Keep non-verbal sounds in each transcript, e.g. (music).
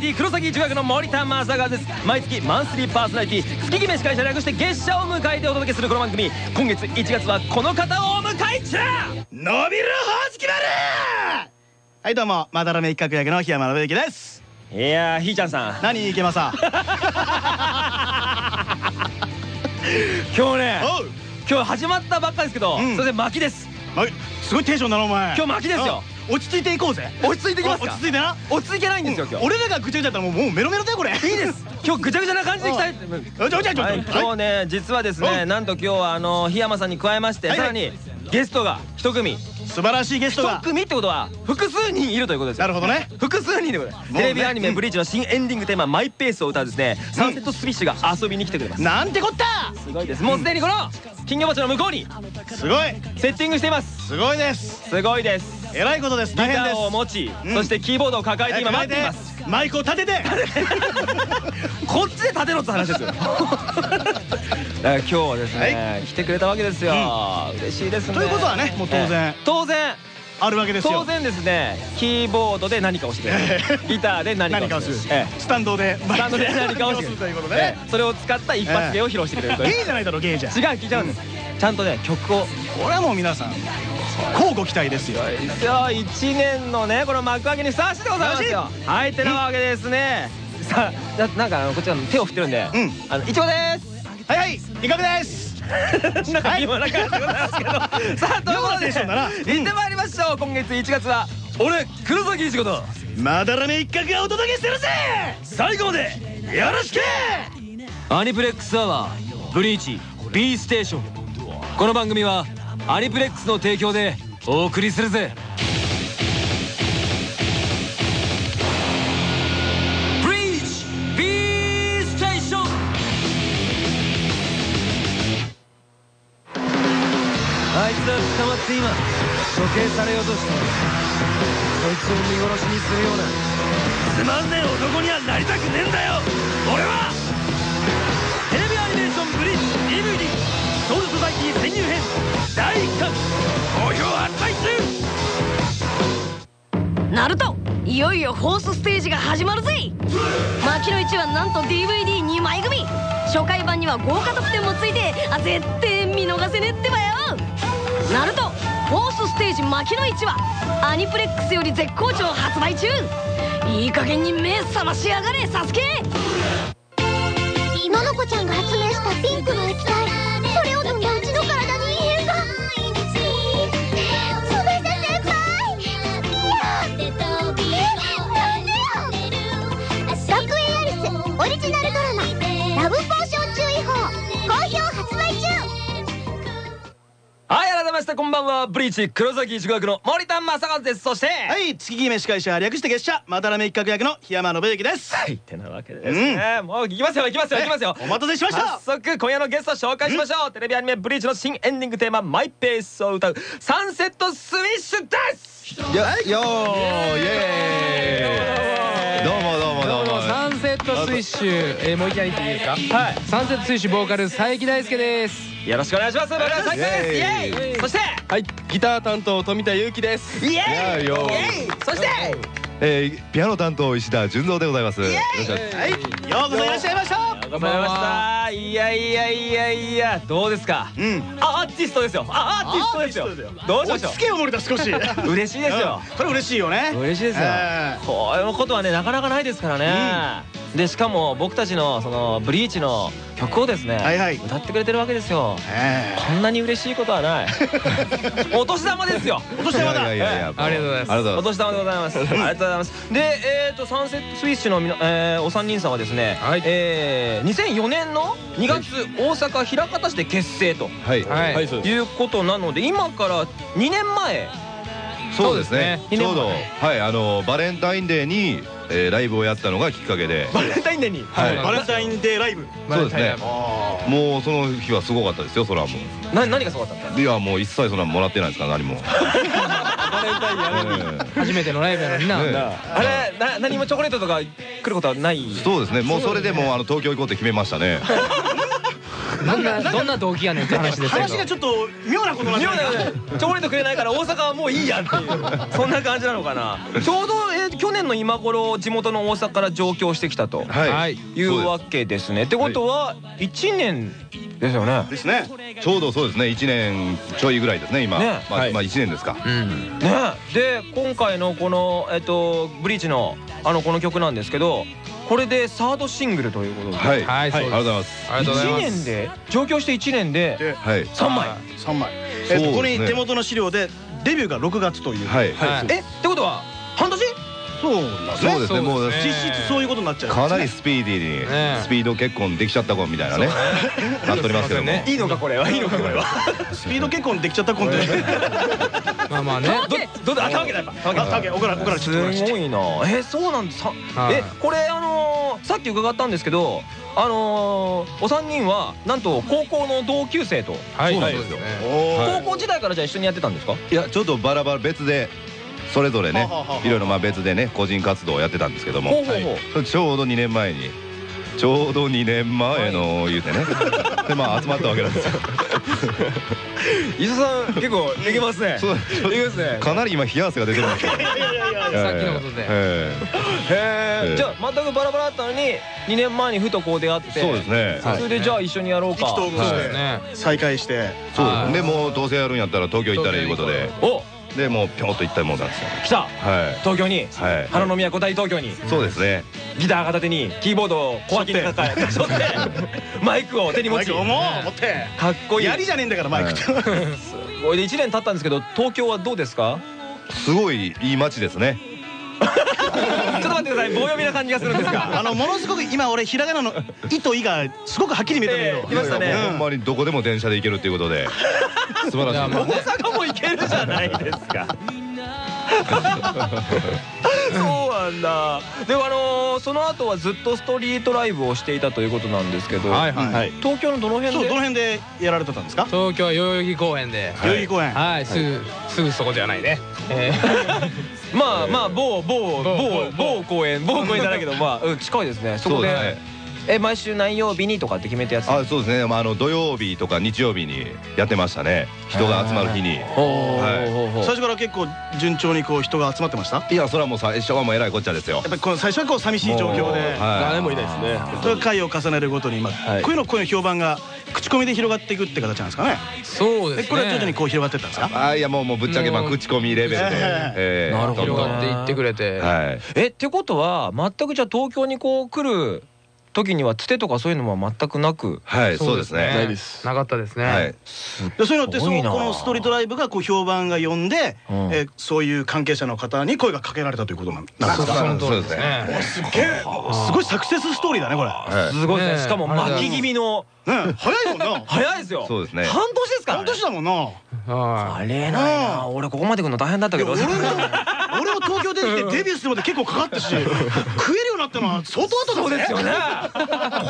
リティ黒崎一学の森田正和です。毎月マンスリーパーソナリティ月決め司会者略して月謝を迎えてお届けするこの番組。今月1月はこの方をお迎え中!伸びるほうきまるはいどうもまだらめ一角役の檜山信之です。いやーひーちゃんさん。何池間さん今日ね今日始まったばっかですけど、うん。それで巻きです。あすごいテンションだなお前。今日巻きですよ。あ落ち着いていこうぜ。落ち着いてきますか？落ち着いてな。落ち着けないんですよ今日。俺らがぐちゃぐちゃだったらもうもうメロメロだよこれ。いい (laughs) いいです。今日ぐちゃぐちゃな感じでいきたい。今日ね実はですねうんなんと今日はあの檜山さんに加えましてさらにゲストが一組素晴らしいゲスト一が組ってことは複数人いるということですよなるほどね複数人でございますテレビアニメ「ブリーチ」の新エンディングテーマ「マイペース」を歌うですねサンセットスピッシュが遊びに来てくれますなんてこったすごいですもうすでにこの金魚鉢の向こうにすごいセッティングしていますすごいですすごいですえらいことです。ギタ大変です。ーを持ちうん。そしてキーボードを抱えて今待っています。マイクを立てて。(laughs) こっちで立てろって話ですよ。(laughs) だから今日はですね来てくれたわけですよ。嬉しいですね。ということはねもう当然。ええ。当然。あるわけですよ。当然ですねキーボードで何かをしてギターで何かをする。ええスタンドでスタンドで何かをするということえでえそれを使った一発芸を披露してくれるという。ゲイじゃないだろゲイじゃ。ん違う聞いちゃうんです。ちゃんとね曲を。これはもう皆さん乞うご期待ですよ。ですよ1年のねこの幕開けにふさわしいでございますよ。はいてなわけですね。さあななんかあのこっちらの手を振ってるんで。うん。あのいちごです。はいはいいかがです。なんか今な感じでございますけど。さあということで行ってまいりましょう今月1月は。俺黒崎一子とまだらめ一角がお届けするぜ。最後までよろしく。アニプレックスアワーブリーチ B ステーション。この番組はアニプレックスの提供でお送りするぜ。あいつは捕まって今処刑されようとしてる。そいつを見殺しにするような。つまんねえ男にはなりたくねえんだよ。俺はナルト。いよいよフォースステージが始まるぜ。牧野一はなんと DVD2 枚組。初回版には豪華特典もついてあ絶対見逃せねってばよ。ナルトフォースステージ牧野一はアニプレックスより絶好調発売中。いい加減に目覚ましやがれサスケ。ののこちゃんが発明したピンクの液体。ましてこんばんは。ブリーチ黒崎一護役の森田正和です。そしてははい。月決め司会者略して月謝。まだらめ一角役の檜山信之です。い。ってなわけですね、もう行きますよ行きますよ行きますよ。お待たせしました。早速今夜のゲスト紹介しましょう。テレビアニメ「ブリーチ」の新エンディングテーマ「マイペース」を歌うサンセットスウィッシュです。よよーイエーイ。どうもどうもットスイッシュ、えー、もう一回言っていいですか？はい。サンセットスイッシュボーカル佐伯大輔です。よろしくお願いします。森田さんです。イエーイ。そして。はい。ギター担当富田裕樹です。イエーイ。イエよー。イそして。えー、ピアノ担当石田純三でございます。よろしくお願いします。はい。ようこそいらっしゃいましたございました。いやいやいやいや。どうですか？うん。アーティストですよ。あアーティストですよ。どうしましょ落ち着けよ森田少しう？嬉しいですようん。これ嬉しいよね。嬉しいですよ。えーこういうことはねなかなかないですからね。でしかも僕たちのそのブリーチの曲をですねはいはい。歌ってくれてるわけですよ。えこんなに嬉しいことはない。(laughs) お年玉ですよ。ーお年玉だ。ありがとうございます。お年玉でございます。(laughs) ありがとうございます。で、えっ、とサンセットスイッシュのえーお三人さんはですね、はい。えー2004年の2月、大阪枚方市で結成とはい。はい。はいそうことなので、今から2年前、そうですね。ちょうどはいあのバレンタインデーにえーライブをやったのがきっかけで。バレンタインデーに、はい。バレンタインデーライブ。そうですね。あもうその日はすごかったですよそれはも。な何がすごかったんですか？ういやもう一切そんなもらってないですから何も。バレンタインやる。え初めてのライブやのにな、ねあれな何もチョコレートとか来ることはない？えそうですね。もうそれでもうあの東京行こうって決めましたね (laughs) どんなどんな動機やねんって話ですけど話がちょっと妙なことになって妙るだ。よねチョコレートくれないから大阪はもういいやっていう。そんな感じなのかな。ちょうどえ去年の今頃地元の大阪から上京してきたと。はい、うわけですね。ってことは1年ですよね。ですね。ちょうどそうですね。1年ちょいぐらいですね今。ね。まあ、まあ1年ですか。うん。ね。で今回のこのえっとブリーチのあのこの曲なんですけどこれでサードシングルということで。はい、ありがとうございます。ありがとうござい1ます。年で上京して1年でではい。3枚。3枚ここに手元の資料でデビューが6月という。はい、はい。えってことは半年？そうなんですね。そうですね。もう実質そういうことになっちゃう。かなりスピーディーにね。スピード結婚できちゃった子みたいなね。なっておりますけども、ね (laughs) いいのかこれは？(laughs) いいのかこれは？スピード結婚できちゃったコンテまあまあね。(laughs) どどうだあたわけだ。やっぱあたけおからおからちすごいな。えそうなんです。えこれあのーさっき伺ったんですけどあのーお三人はなんと高校の同級生と。はい。そうなんですよ。高校時代からじゃあ一緒にやってたんですか？いやちょっとバラバラ別でそれぞれねいろいろまあ別でね個人活動をやってたんですけども。ちょうど2年前に。ちょうど2年前の言うてね。でまあ集まったわけなんですよ。伊佐さん結構いけますね。(laughs) そう。いけますね。かなり今冷や汗が出てるんですよさっきのことで。えへええじゃあ全くバラバラだったのに2年前にふとこう出会って。えそうですね。それでじゃあ一緒にやろうか。意気投合してそうですね再会して。そう。はいでもうどうせやるんやったら東京行ったらいいことで。おでもうぴょんと行ったもんなんですよ来た。はい。東京に。はい。花の都大東京に。そうですね。ギター片手にキーボードを小脇に抱え。背負って。(laughs) マイクを手に持ち。マイクをもう持ってかっこいい。やりじゃねえんだからマイクって (laughs) すごい。で1年経ったんですけど東京はどうですか？すごいいい街ですね (laughs) っと待ってください。棒読みな感じがするんですが。(laughs) あのものすごく今俺ひらがなの「い」と「い」がすごくはっきり見えたんだけどえましたね。ほんまにどこでも電車で行けるっていうことで。素晴らしい大阪も行けるじゃないですかそうなんだでもあのーその後はずっとストリートライブをしていたということなんですけど、はいはいはい東京のどの辺でそうどの辺でやられてたんですか東京は代々木公園で代々木公園はいすぐすぐそこじゃないねえまあまあ某某某某某公園某公園じゃないけどまあうん近いですね。そこでそうですねえ毎週何曜日にとかって決めてやつあそうですね、まあ、あの土曜日とか日曜日にやってましたね。人が集まる日に。はい。最初から結構順調にこう人が集まってました？やいやそれはもう最初はもうえらいこっちゃですよ。っぱりこの最初はこう寂しい状況で。はい。誰もいないですね。そ回を重ねるごとに今こはい。ういうのこういうの評判が口コミで広がっていくって形なんですかね？ーそうですね。えこれは徐々にこう広がっていったんですか？あいやもうもうぶっちゃけまあ口コミレベルで、ええ。なるほど。広がっていってくれて。はい。えってことは全くじゃあ東京にこう来る時にはつてとかそういうのも全くなくはいそうですね。なかったですね。はい。でそういうのってそのこのストリートライブがこう評判が呼んで、うん。えーそういう関係者の方に声がかけられたということなんですか？その通りですね。すっげえすごいサクセスストーリーだねこれ、はい。すごいね。しかも巻き気味の。ね、早いもんな。(laughs) 早いですよ。そうですね。半年ですからね。半年だもんなはありえないな。俺ここまで来るの大変だったけど。俺も俺も東京出てきてデビューするまで結構かかったし (laughs) 食えるようになったのは相当後だぜ。そうですよね。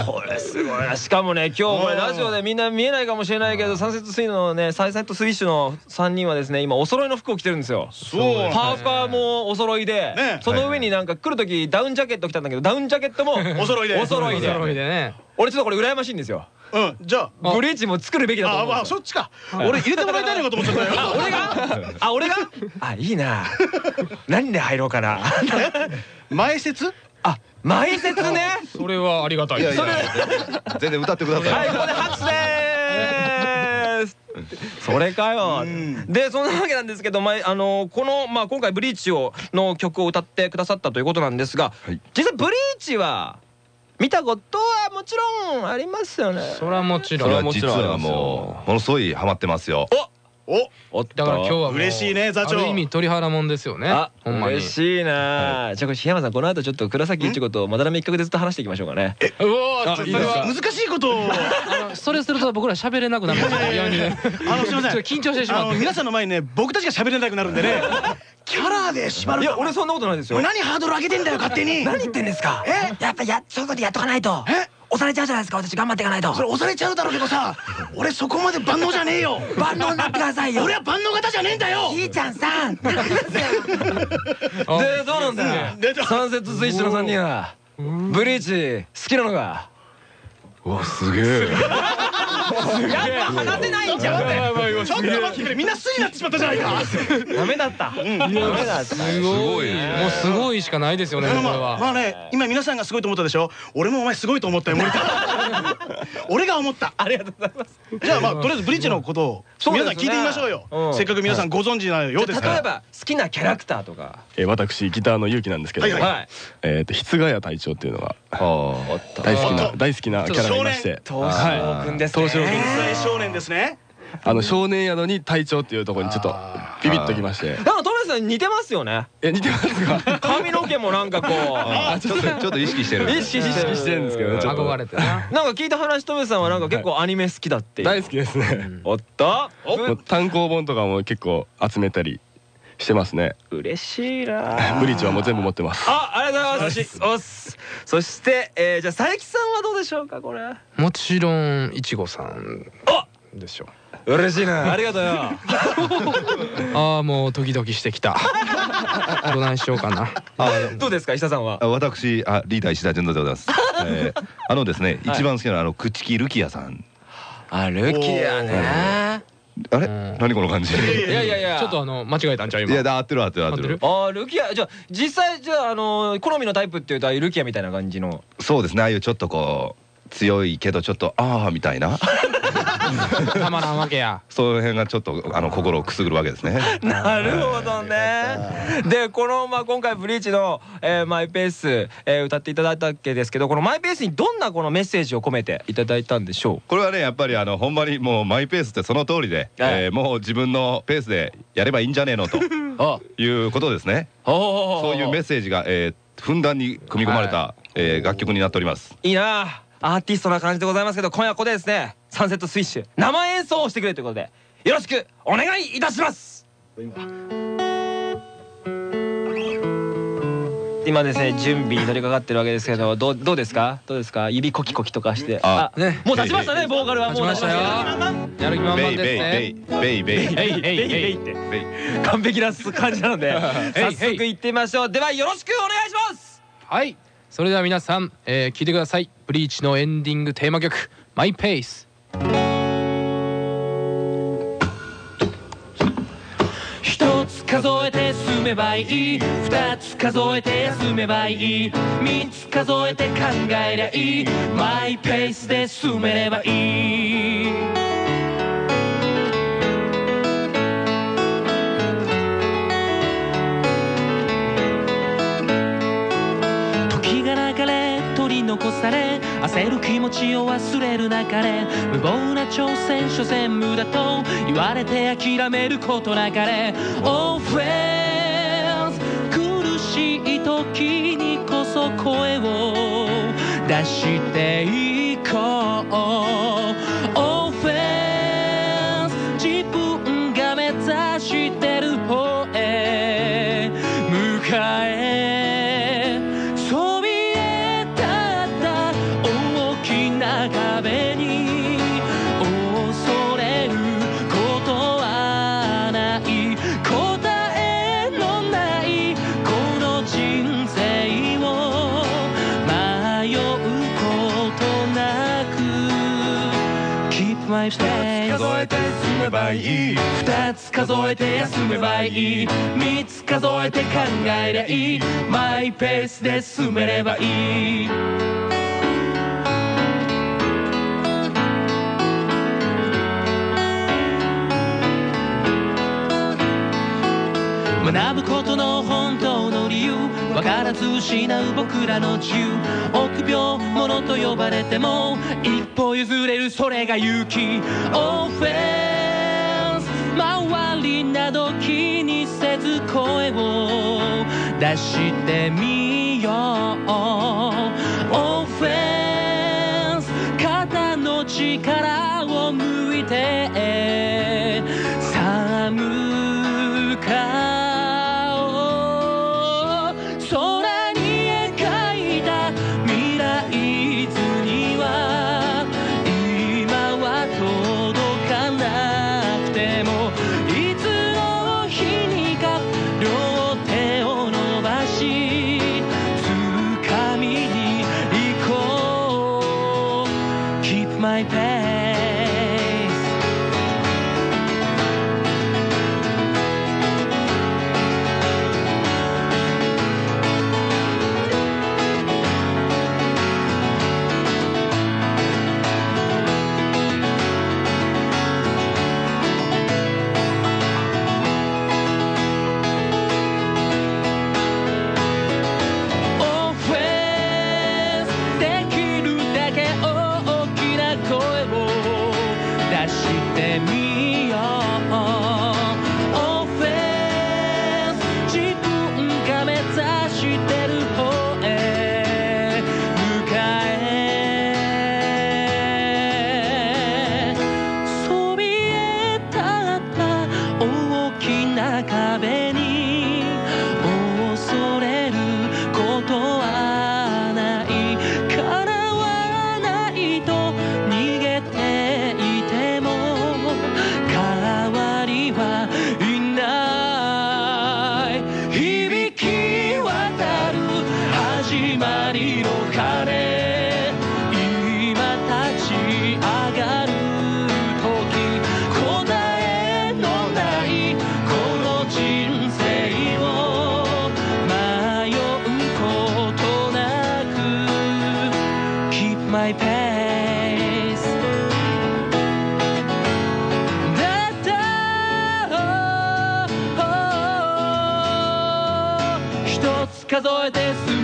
これすごいな。しかもね今日これラジオでみんな見えないかもしれないけどサンセットスイのねサンセットスイッシュの3人はですね今お揃いの服を着てるんですよ。そう。パーカーもお揃いで、ね。その上になんか来る時ダウンジャケット着たんだけどダウンジャケットも (laughs) お揃いで。お揃いで。いお揃いでね俺ちょっとこれ羨ましいんですよ。うんじゃあ。ブリーチも作るべきだとあ思う。んですよあそっちか。俺入れてもらいたいのかと思っちゃったよ。あ (laughs) 俺が？あ俺が？あいいな。何で入ろうかな。前説？あ前説ね。それはありがたい。いやいや。そ全然歌ってください、はい、ここで拍手でーす。それかよ。ん。で、そんなわけなんですけど、まあ、あのこの、まあ、今回ブリーチをの曲を歌ってくださったということなんですが。はい。実際ブリーチは。見たことはもちろんありますよね。それはもちろん実はもうものすごいハマってますよ。おおっと。だから今日は嬉しいね座長。ある意味鳥肌もんですよね。あ、ほんまに。嬉しいな。じゃあ、これ、檜山さん、この後、ちょっと倉崎一子とまだらめ一角でずっと話していきましょうかね。うわーちょっとそれは難しいこと。それすると僕ら喋れなくなるんですよ病に。ねあのすいません。緊張してしまって。あの皆さんの前にね僕たちが喋れなくなるんでね。キャラで縛るいや、俺、そんなことないですよ。何ハードル上げてんだよ勝手に。何言ってんですか？え？やっぱ、や、そういうことやっとかないと。え？押されちゃうじゃないですか、私、頑張っていかないと。それ押されちゃうだろうけどさ (laughs) 俺そこまで万能じゃねえよ万能になってくださいよ。俺は万能型じゃねえんだよひーちゃんさん。(laughs) で、あどうなんだ。サンセットスイッチの三人は。ブリーチ、好きなのか？うわすげえ。(laughs) やっぱ話せないんじゃんちょっと待ってくれ。みんな巣になってしまったじゃないか。ダメだった。ダメだった。すごいもうすごいしかないですよねこれまあまは。あね今皆さんがすごいと思ったでしょ。俺もお前すごいと思ったよ森田。(laughs) 俺が思った。ありがとうございます。じゃあまあとりあえずブリッジのことを皆さん聞いてみましょうよ。うん。せっかく皆さんご存知なようですから。例えば好きなキャラクターとか。えー私ギターの勇気なんですけども、はいはい。えっと筆ヶ谷隊長っていうのが大好きなおっと大好きなキャラがいまして。東証くんですね。少年ですねあの少年宿に隊長っていうところにちょっとビビッときまして。なんかトメさん似てますよね。え似てますか？髪の毛もなんかこあちょっとちょっと意識してるう意識して意識してる。んですけどねちょっと。憧れてな。なんか聞いた話トメさんはなんか結構アニメ好きだって大好きですねおっと単行本とかも結構集めたりしてますね嬉しいなブリーチはもう全部持ってますあ、ありがとうございます。おっす。そして、えー、じゃあ佐伯さんはどうでしょうかこれ。もちろんいちごさんでしょ嬉しいな。ありがとうよ。(laughs) ああもうドキドキしてきた (laughs) どないしようかなどうですか石田さんは？あ私あリーダー石田純三でございます、(laughs) えーあのですねはい一番好きなあの朽木ルキアさんあ、ルキアね。あれ？うん。何この感じ？いやいやいや。(laughs) ちょっとあの間違えたんちゃう今。いやだ合ってる合ってる合ってる。あー？ルキア？じゃあ実際じゃああの好みのタイプっていうとああいうルキアみたいな感じの。そうですね。ああいうちょっとこう強いけどちょっとああみたいなたまらんわけや。そういう辺がちょっとあの心をくすぐるわけですね。なるほどね。でこのまあ今回ブリーチの、えーマイペース、えー歌っていただいたわけですけどこのマイペースにどんなこのメッセージを込めていただいたんでしょこれはねやっぱりあのほんまにもうマイペースってその通りで、はい。えーもう自分のペースでやればいいんじゃねえのと (laughs) いうことですね。そそういうメッセージが、えーふんだんに組み込まれた、えー楽曲になっております。いいなアーティストな感じでございますけど今夜はここでですねサンセットスイッシュ生演奏をしてくれということでよろしくお願いいたします。今ですね準備に取り掛かってるわけですけどどうどうですか？どうですか？指コキコキとかして。あねもう立ちましたねボーカルは。もう立ちましたよ。やる気満々ベイベイですね。ベイベイベイ。ベイベイベイ。って完璧な感じなので早速行ってみましょう。ではよろしくお願いします。はい。それでは皆さん、えー、聞いてください。ブリーチのエンディングテーマ曲「マイペース」数えて進めばいい。二つ数えて進めばいい。三つ数えて考えりゃいい。マイペースで進めればいい。残され焦る気持ちを忘れるなかれ無謀な挑戦所詮無駄と言われて諦めることなかれ Oh friends 苦しい時にこそ声を出していこう。めばいい。二つ数えて休めばいい。三つ数えて考えりゃいい。マイペースで進めればいい。学ぶことの本当の理由分からず失う僕らの自由。臆病者と呼ばれても一歩譲れるそれが勇気。オフェンス。周りなど気にせず声を出してみよう。オフェンス肩の力を抜いて。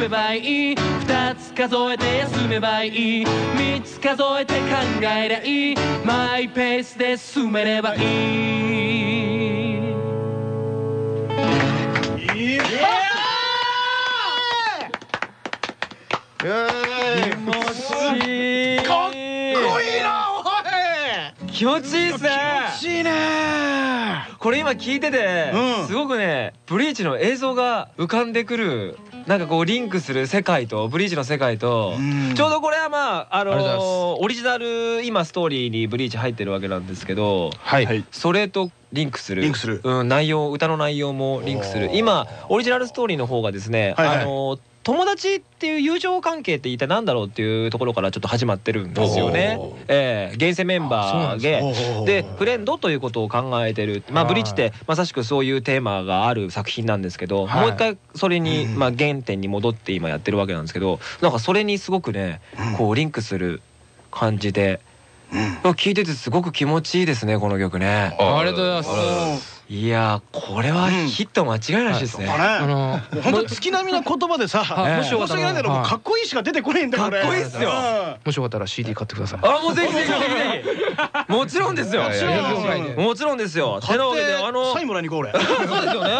めばいい。二つ数えて休めばいい。三つ数えて考えりゃいい。マイペースで進めればいい。気持ちいい。かっこいいなおい気持ちいいっすねしいね。これ今聞いてて、うん。すごくねブリーチの映像が浮かんでくるなんかこうリンクする世界とブリーチの世界とうん。ちょうどこれはまああのオリジナル今ストーリーにブリーチ入ってるわけなんですけどはい。それとリンクする。リンクする。うん、内容歌の内容もリンクする。今オリジナルストーリーの方がですね、はいはい。あの友達っていう友情関係って一体何だろうっていうところからちょっと始まってるんですよね。ええ。現世メンバーででフレンドということを考えてる。まあブリーチってまさしくそういうテーマがある作品なんですけど、はい。もう一回それにうんまあ原点に戻って今やってるわけなんですけどなんかそれにすごくねこうリンクする感じで。聞いててすごく気持ちいいですねこの曲ね。ありがとうございますいやーこれはヒット間違いないですね。あの本当月並みな言葉でさはい。申し訳ないけどもうかっこいいしか出てこないんだかっこいいっすよ。もしよかったら CD 買ってください。あもうぜひぜひぜひ。もちろんですよ。もちろん。ですよ。買てなわけであのサインもらいに行こう俺。そうですよね。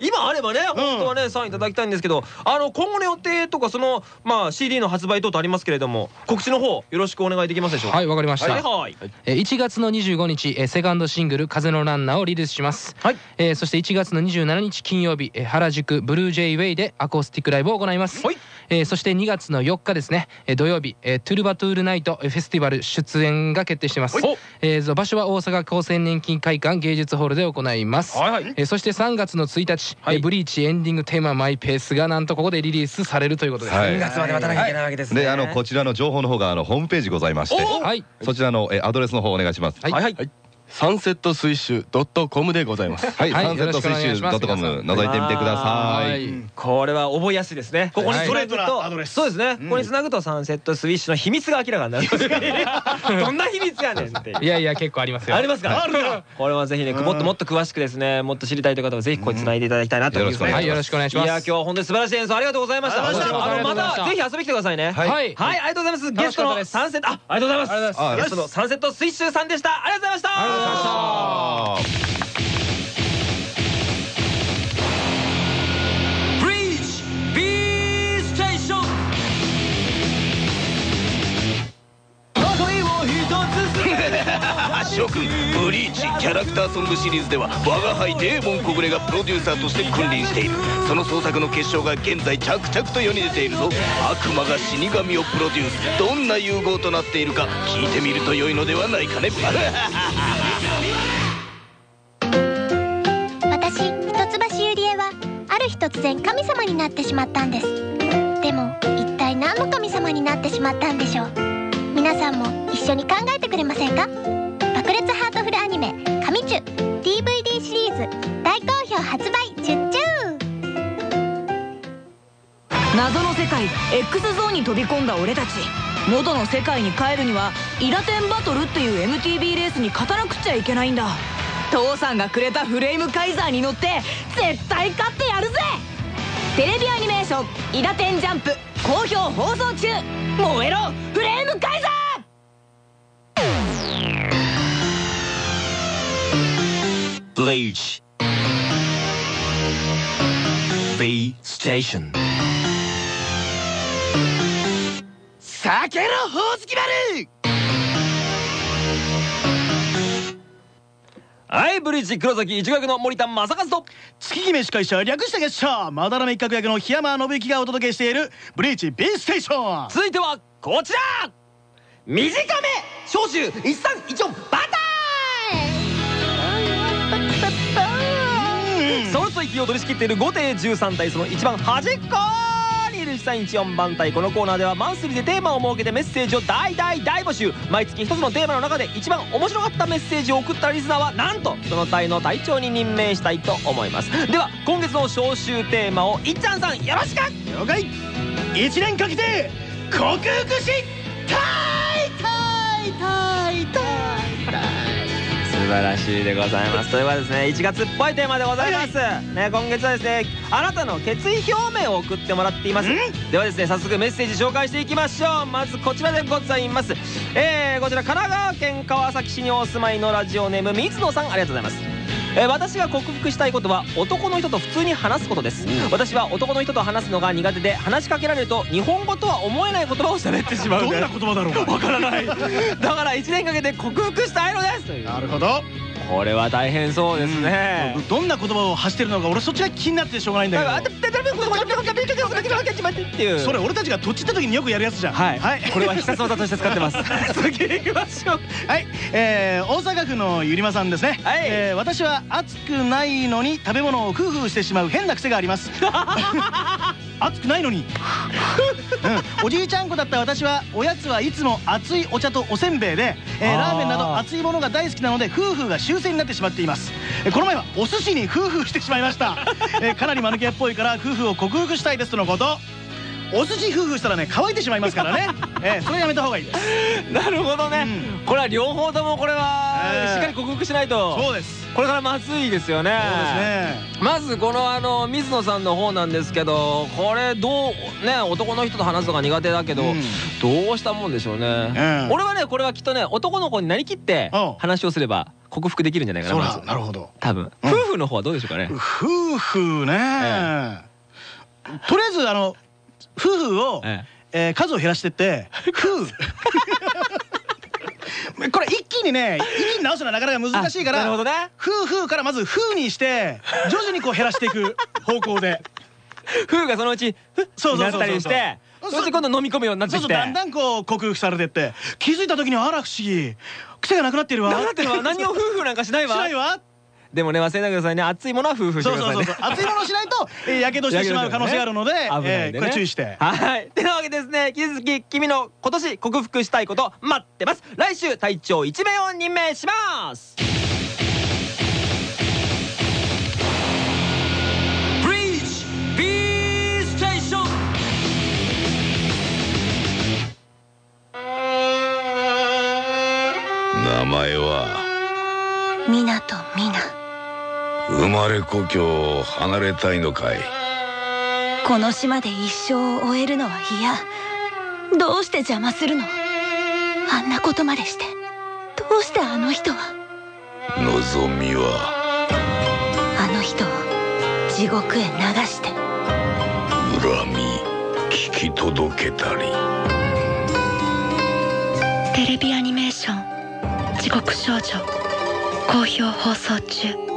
今あればね本当はねサインいただきたいんですけどあの今後の予定とかそのまあ CD の発売等々ありますけれども告知の方よろしくお願いできますでしょうか？はいわかりました。はい。はいえー1月の25日えーセカンドシングル「風のランナー」をリリースします、はい。えーそして1月の27日金曜日えー原宿ブルージェイウェイでアコースティックライブを行います、はい。えーそして2月の4日ですねえー土曜日えートゥルバトゥールナイトえーフェスティバル出演が決定しています、はい。えー場所は大阪厚生年金会館芸術ホールで行います、はいはい。えーそして3月の1日、はいえーブリーチエンディングテーマ「マイペース」がなんとここでリリースされるということです、はい。2月まで待たなきゃいけないわけですね。であのこちらの情報の方があのホームページございまして。おはい。そちらのえアドレスの方お願いします。はい。はいはいサンセットスイッシュ .com でございます。はい、はい。サンセットスイッシよろしくお願いします。ュ .com 覗いてみてくださはい。いこれは覚えやすいですね。ここにストレートなアドとレス。そうですね。ここにつなぐとサンセットスイッシュの秘密が明らかになる。(laughs) どんな秘密やねんっていやいや結構ありますよ。ありますか？これはぜひね、もっともっと詳しくですね、もっと知りたいという方はぜひこれ繋いでいただきたいなというふうにうんはいよろしくお願いします。いや今日は本当に素晴らしい演奏ありがとうございました。あのまた。ぜひ遊びに来てくださいね。はい。はい、ありがとうございます。ゲストのサンセット、あ、ありがとうございます。あゲストのサンセットスイッシュさんでした。ありがとうございました。ありがとうございました。諸 (laughs) 君ブリーチキャラクターソングシリーズでは我が輩デーモン小暮がプロデューサーとして君臨しているその創作の結晶が現在着々と世に出ているぞ。悪魔が死神をプロデュース。どんな融合となっているか聞いてみると良いのではないかね。突然神様になってしまったんです。でも一体何の神様になってしまったんでしょう？皆さんも一緒に考えてくれませんか？爆裂ハートフルアニメ「神チュ」DVD シリーズ大好評発売チュッチュ謎の世界 X ゾーンに飛び込んだ俺たち。元の世界に帰るにはイラテンバトルっていう MTB レースに勝たなくちゃいけないんだ。父さんがくれたフレームカイザーに乗って絶対勝ってやるぜ！テレビアニメーション「イラテンジャンプ」好評放送中。燃えろフレームカイザブリー！チ B ステーション。酒のほおずき丸はい、ブリーチ黒崎一学の森田正和と。月姫司会者略して月謝まだらめ一角役の檜山信之がお届けしているブリーチ B ステーション続いてはこちら短め消臭一三一四バターそろそろ息を取り仕切っている5艇13体その一番端っこ13。14番隊このコーナーではマンスリーでテーマを設けてメッセージを大大大募集。毎月1つのテーマの中で一番面白かったメッセージを送ったリスナーはなんとその隊の隊長に任命したいと思いますでは今月の招集テーマをいっちゃんさんよろしく。了解1年かけて克服し。晴らしいでございます。ということでですね1月っぽいテーマでございます、ね、今月はですねあなたの決意表明を送ってもらっています。ではですね早速メッセージ紹介していきましょう。まずこちらでございます。えー、こちら神奈川県川崎市にお住まいのラジオネーム水野さん。ありがとうございますえー私が克服したいことは男の人と普通に話すことです。私は男の人と話すのが苦手で話しかけられると日本語とは思えない言葉を喋ってしまう。どんな言葉だろうか (laughs) わからない。だから1年かけて克服したいのです。なるほどこれは大変そうですね。どんな言葉を発してるのか俺そっちが気になってしょうがないんだけど。それ俺たちが土地行った時によくやるやつじゃんはい、はいこれは必殺技として使ってます次行きましょうはい、えー、大阪府のゆりまさんですね、はいえー私は暑くないのに食べ物をフーフーしてしまう変な癖があります暑くないのに、うん、おじいちゃん子だった私はおやつはいつも熱いお茶とおせんべいで、えーラーメンなど熱いものが大好きなのでフーフーが習性になってしまっています。えーこの前はお寿司にフーフーしてしまいました、えーかなり間抜けっぽいからフーフーを克服したいですとのことお寿司フーフーしたらね乾いてしまいますからね、(laughs) えーそれやめた方がいいです。なるほどね、うん。これは両方ともこれはええ。しっかり克服しないと。そうです。これからまずいですよね。そうですね。まずこのあの水野さんの方なんですけどこれどうね男の人と話すのが苦手だけど、うん。どうしたもんでしょうね、ん俺はねこれはきっとね男の子になりきってうん話をすれば克服できるんじゃないかなそうまず。だなるほど。多分、うん。夫婦の方はどうでしょうかね。夫婦ね、とりあえずあの夫婦を、ええ。ー数を減らしてって (laughs) 夫婦。(laughs) これ一気にね一気に直すのはなかなか難しいからあなるほどね。夫婦からまず夫にして徐々にこう減らしていく方向で。(laughs) 夫婦がそのうちふっそうそうそうそう。なったりしてそして今度飲み込むようになってそうそうだんだんこう克服されてって。気づいた時にあら不思議。癖がなくなってるわ。なくなってるわ。何を夫婦なんかしないわ。しないわでもね忘れないでくださいね。熱いものは夫婦してくださいうね。そそうそう熱いものをしないとやけどしてしまう可能性があるので危ないんでね。えーこれ注意して。はい。(laughs) てなわけでですね、引き続き君の今年克服したいこと待ってます。来週隊長1名を任命します。ブリーチ B ステーション名前は？湊みな生まれ故郷を離れたいのかい？この島で一生を終えるのは嫌。どうして邪魔するの？あんなことまでして。どうしてあの人は？望みは？あの人を地獄へ流して。恨み聞き届けたり。テレビアニメーション「地獄少女」好評放送中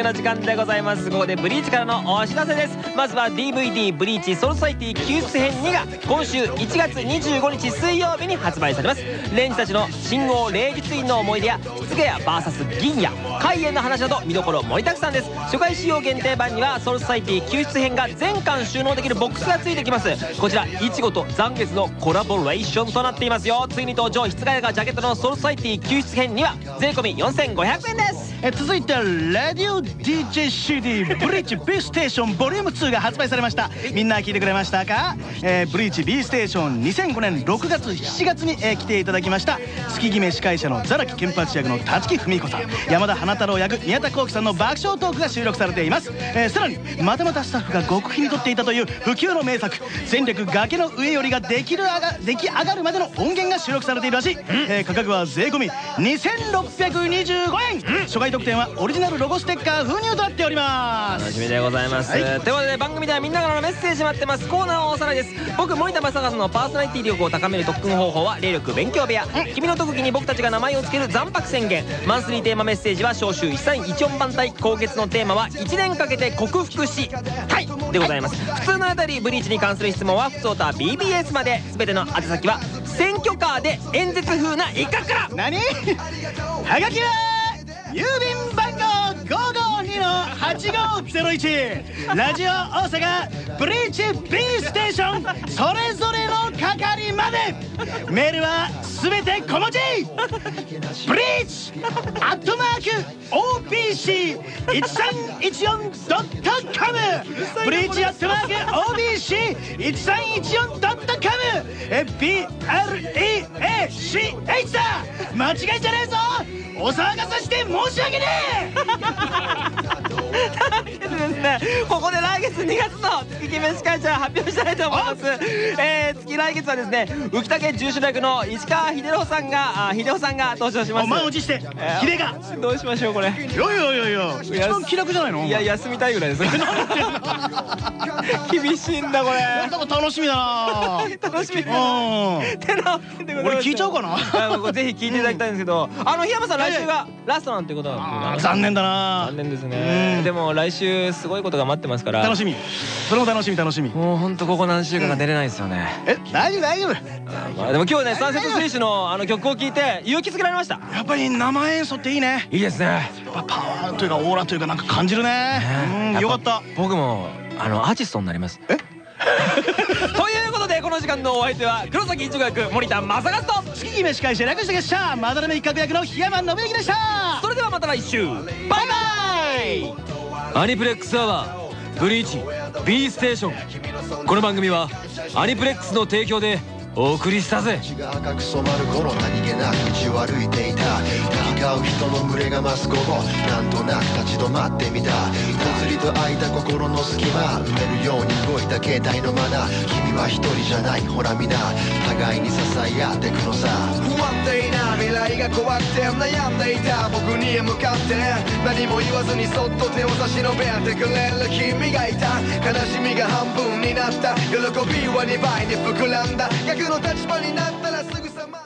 グの時間でございます。ここでブリーチからのお知らせです。まずは DVD ブリーチソウル・ソサエティ救出編2が今週1月25日水曜日に発売されます。恋次たちの真央霊術院の思い出や失ゲア VS 銀や海縁の話など見どころ盛りだくさんです。初回使用限定版にはソウル・ソサエティ救出編が全巻収納できるボックスが付いてきます。こちら一護と斬月のコラボレーションとなっていますよ。ついに登場室外がジャケットのソウル・ソサエティ救出編には税込4500円です。え続いてはラディオ DJCD ブリーチ B ステーションボリューム2が発売されました。みんな聞いてくれましたか、えーブリーチ B ステーション2005年6月7月に、えー来ていただきました。月決め司会者のザラキケンパチ役の立木文彦さん山田花太郎役宮田幸喜さんの爆笑トークが収録されています、えーさらにまたまたスタッフが極秘に撮っていたという不朽の名作「戦略崖の上より」ができるあが出来上がるまでの音源が収録されているらしい、えー価格は税込み2625円。初回売特典はオリジナルロゴステッカー封入となっております。楽しみでございます、はい。ということで番組ではみんなからのメッセージ待ってます。コーナーをおさらいです。僕森田正和のパーソナリティ力を高める特訓方法は霊力勉強部屋。君の特技に僕たちが名前を付ける残白宣言。マンスリーテーマメッセージは召集1314番隊今月のテーマは1年かけて克服したい。でございます。普通のあたりブリーチに関する質問は普通オタ BBS まで。全ての宛先は選挙カーで演説風な一角から何？はがきは郵便番号552-8501ラジオ大阪ブリーチ B ステーション。それぞれの係まで。メールはすべて小文字。ブリーチアットマーク OBC1314.com ブリーチアットマーク OBC1314.com BREACH だ。間違いじゃねえぞ。お騒がせして申し訳ねですねここで来月2月の月決め司会者発表したいと思います。えー、月来月はですね浮竹重視役の石川秀夫さんがあ秀夫さんが登場します。お満を持してえー秀が。どうしましょうこれ。えいやいやいやい。や一番気楽じゃないの？いや休みたいぐらいです。(laughs) (laughs) 厳しいんだこれ。楽しみだな。(laughs) 楽しみうんてなわけでございまして俺聞いちゃおうかな？ぜひ聞いていただきたいんですけどあの檜山さん来週がラストなんてことなんで残念だな。残念ですうん。ねでも来週すごいことが待ってますから。楽しみ。それも楽しみ楽しみ。もうほんとここ何週間か出れないですよね。え大丈夫大丈夫。まあでも今日ねサンセットスイッチのあの曲を聴いて勇気づけられました。やっぱり生演奏っていいね。いいですね。やっぱパワーというかオーラというかなんか感じるね。うんよかった。僕もあのアーティストになります。え？(laughs) というの時間のお相手は黒崎一護役森田正和と月決め司会者略して月謝まだらめ一角役の檜山信之でした。それではまた来週。バイバイ。アニプレックスアワーブリーチ B ステーション。この番組はアニプレックスの提供でお送りしたぜ。血が赤く染まる頃何気なく道を歩いていたう人の群れが増す午後なんとなく立ち止まってみた。ぽつりと開いた心の隙間埋めるように動いた携帯のマナー君は一人じゃない。ほら皆互いに支え合ってくのさ。不安定な未来が怖くて悩んでいた僕に向かって。何も言わずにそっと手を差し伸べてくれる君がいた。悲しみが半分になった。喜びは2倍に膨らんだ。逆の立場になったらすぐさま